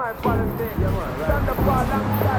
my father say. Yeah, man. Right. Thunderfall alongside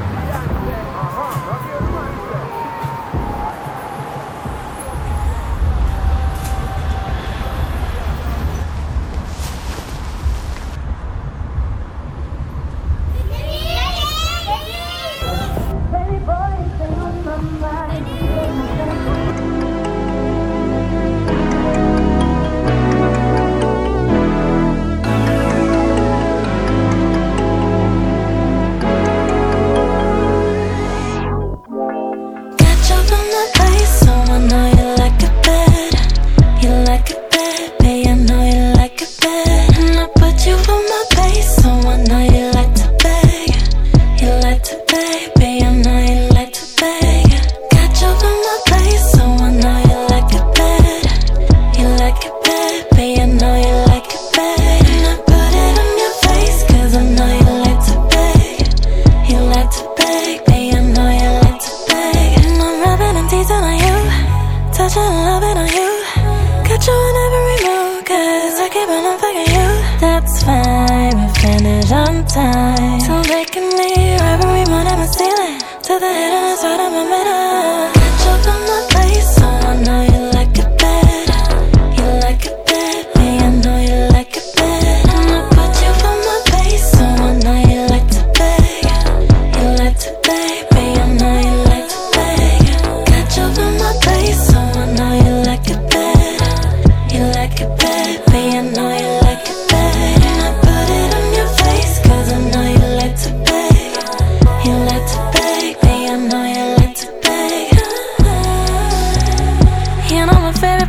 cause I keep on fucking you. That's fine, we finish on time. So they can leave every morning my ceiling. To the head and it's right in my middle.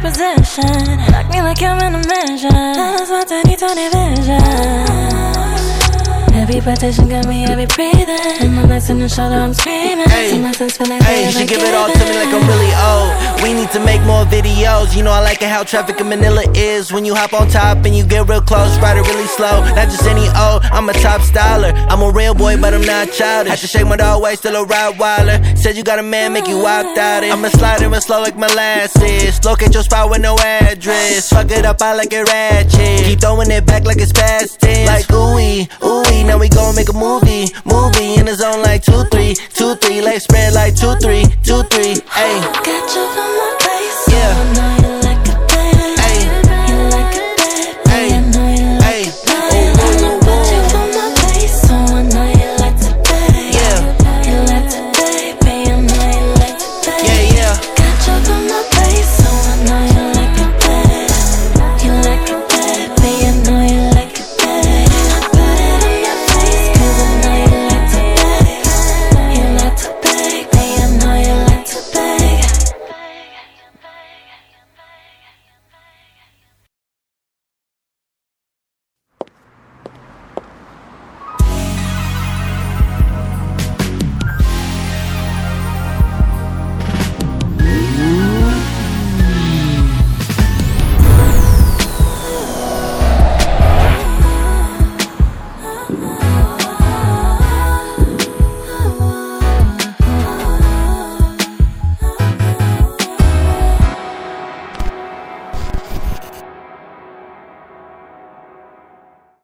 Position. Rock me like I'm in a mansion. That is my tiny, tiny vision. Every petition got me, every breathing. And my legs in the shoulder, I'm screaming. Hey. See my sense feel like Hey, she give it all to me like I'm really. We need to make more videos. You know I like it how traffic in Manila is. When you hop on top and you get real close, ride it really slow. Not just any O, I'm a top styler. I'm a real boy, but I'm not childish. Had to shake my dog way, still a Rottweiler. Said you got a man, make you opt out it. I'ma slide and slow like molasses. Locate your spot with no address. Fuck it up, I like it ratchet. Keep throwing it back like it's past tense. Like ooey, ooey. Now we gon' make a movie, movie in the zone like two three, two three. Legs spread like two three, two three. Ayy. Got you from my place, Yeah. Música